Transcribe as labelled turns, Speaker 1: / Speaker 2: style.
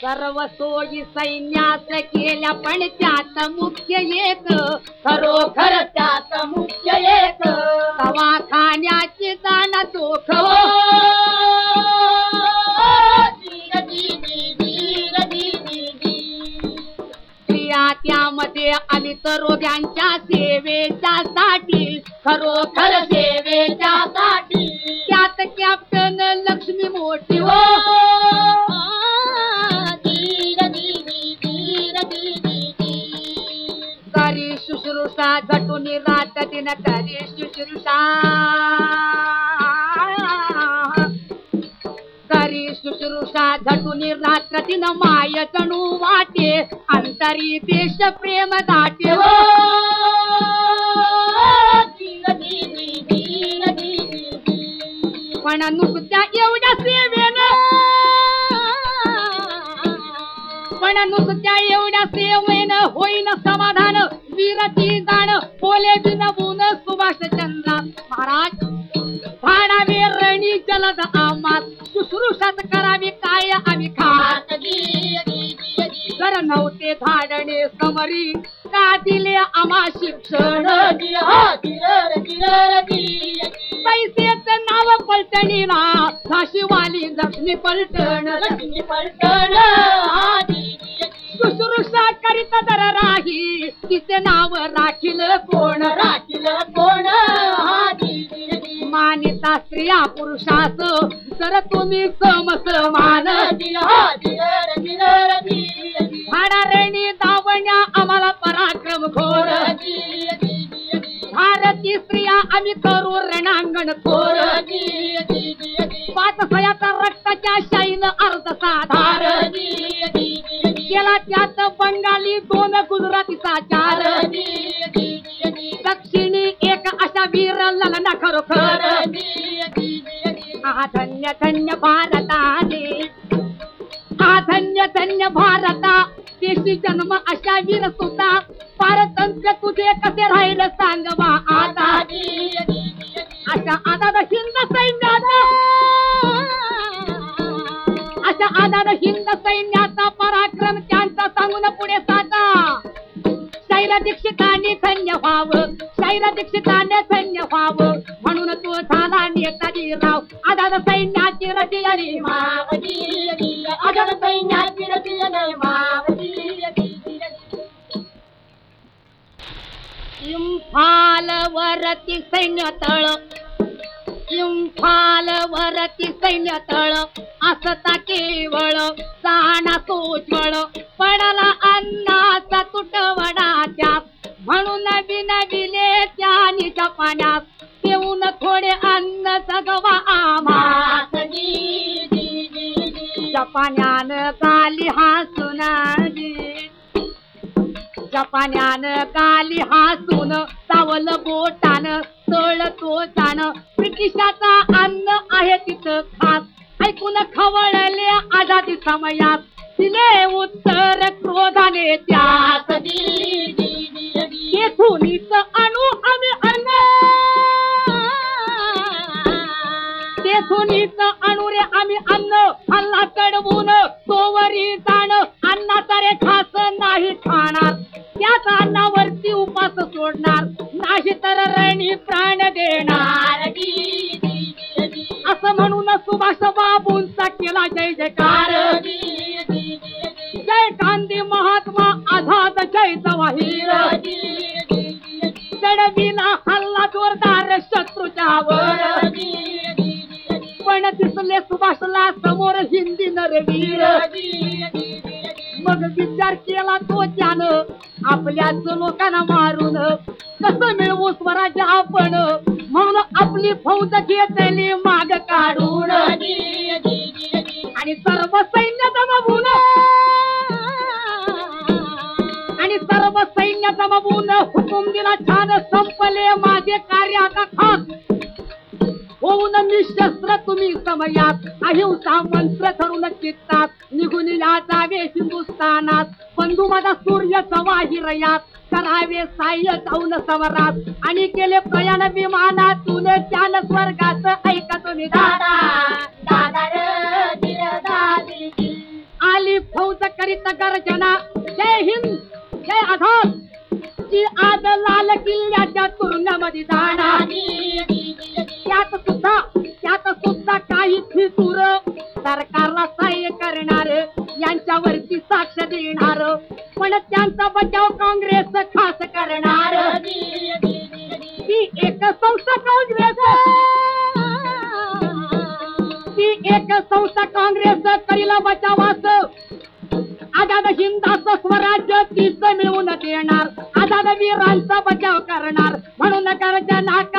Speaker 1: सर्व सोयी सैन्यात केल्या पण त्यात मुख्य येत खरोखर
Speaker 2: त्यात मुख्य एक.
Speaker 1: दवाखान्याची दाना तो
Speaker 2: धीर
Speaker 1: स्त्रिया त्यामध्ये आली तर रोग्यांच्या सेवेच्या साठी खरोखर
Speaker 2: खर
Speaker 1: पुरुषा झटून रात दिन करी शुश्रुषा. करी शुश्रुषा झटून रात्र दिन माय चणू वाटे अंतरी देश प्रेम दाटे.
Speaker 2: हो
Speaker 1: पण नुसत्या एवढ्या सेवेनं पण नुसत्या एवढ्या सेवेनं होईन वीरती जाण बोले बिनबून सुभाष चंद्रा महाराज झाडावे रणी जलद आमात शुश्रूषात करावी काय आम्ही खात. जर नव्हते धाडणे समरी का दिले आम्हा शिक्षण. पैसेच नाव पलटणीला झाशीवाली लक्ष्मी पलटण
Speaker 2: लक्ष्मी पलटण.
Speaker 1: शुश्रूषा करीत दर राही तिचे नाव राखील कोण
Speaker 2: राखील कोण.
Speaker 1: मानिता स्त्रिया पुरुषास जर तुम्ही समसमान
Speaker 2: धीर, हा, धीर, धीर, धीर, धीर.
Speaker 1: झाडा रेणी दावण्या आम्हाला पराक्रम घोर. भारती स्त्रिया आम्ही करू रणांगण थोर त्यात बंगाली दोन गुजरातीचा चार. दक्षिणी एक अशा वीर ललना खरोखर. हा धन्य धन्य भारताने हा धन्य धन्य भारता. देशी जन्म अशा वीर सुद्धा. पारतंत्र्य तुझे कसे राहील सांग बा आता शैल दीक्षिताने धन्य व्हावं शैल दीक्षिताने धन्य व्हावं. म्हणून तो झाला नेताजी राव. आदान सैन्याची रचयारी मा
Speaker 2: माव धीर, सैन्याची रचना नाही, माव धीर, धीर, धीर.
Speaker 1: इम्फाल वरती सैन्य तळ. इम्फाल वरती सैन्य तळ. असता केवळ साणा सोज्वळ पाण्यात पिऊन थोडे अन्न सगवा आम्हा. जपान्यान काली हसून जपान्यान काली हसून सावल बोटान तळ तोचान ब्रिटिशाचा अन्न आहे तिथं खास. ऐकून खवळले आझादी समयात तिने उत्तर क्रोधाने त्यात.
Speaker 2: येथून धीर,
Speaker 1: आणू आम्ही अन्न तेथूनच आणू रे आम्ही अन्न अल्ला चढवून तोवरी जाण. अन्नाचा रे खास नाही खाणार. त्याच अन्नावरती उपास सोडणार. नाही तर रणी प्राण देणार. असं म्हणून सुभाष बाबूंचा केला जय जयकार. जय गांधी महात्मा आझाद जय जवाहीर. सुभाषला हिंदी नरवीर मग विचार केला तो त्यानं आपल्याच लोकांना मारून. कसं मिळवू स्वराज्य आपण? म्हणून आपली फौज घेतली माग काढून. आणि सर्व सैन्य जमवून. आणि सर्व सैन्य जमवून हुकुम दिला छान संपले माझे कार्य आता खास होऊन निशस्त्र तुम्ही समयात. अहिंसा मंत्र ठरून चित्तात. निघून जावे हिंदुस्थानात बंधू माझा सूर्य सवाही रयात. करावे साह्य जाऊन समरात आणि केले प्रयाण विमानातून त्यान स्वर्गात. ऐका तुम्ही आली फौज करीत गर्जना. जय हिंद जय आझाद. आज लाल किल्ल्याच्या तुरुंगामध्ये जाणार. आझाद हिंदाचं स्वराज्य तीच मिळवून येणार आझाद वीरांचा बचाव करणार. म्हणून करच्या नाक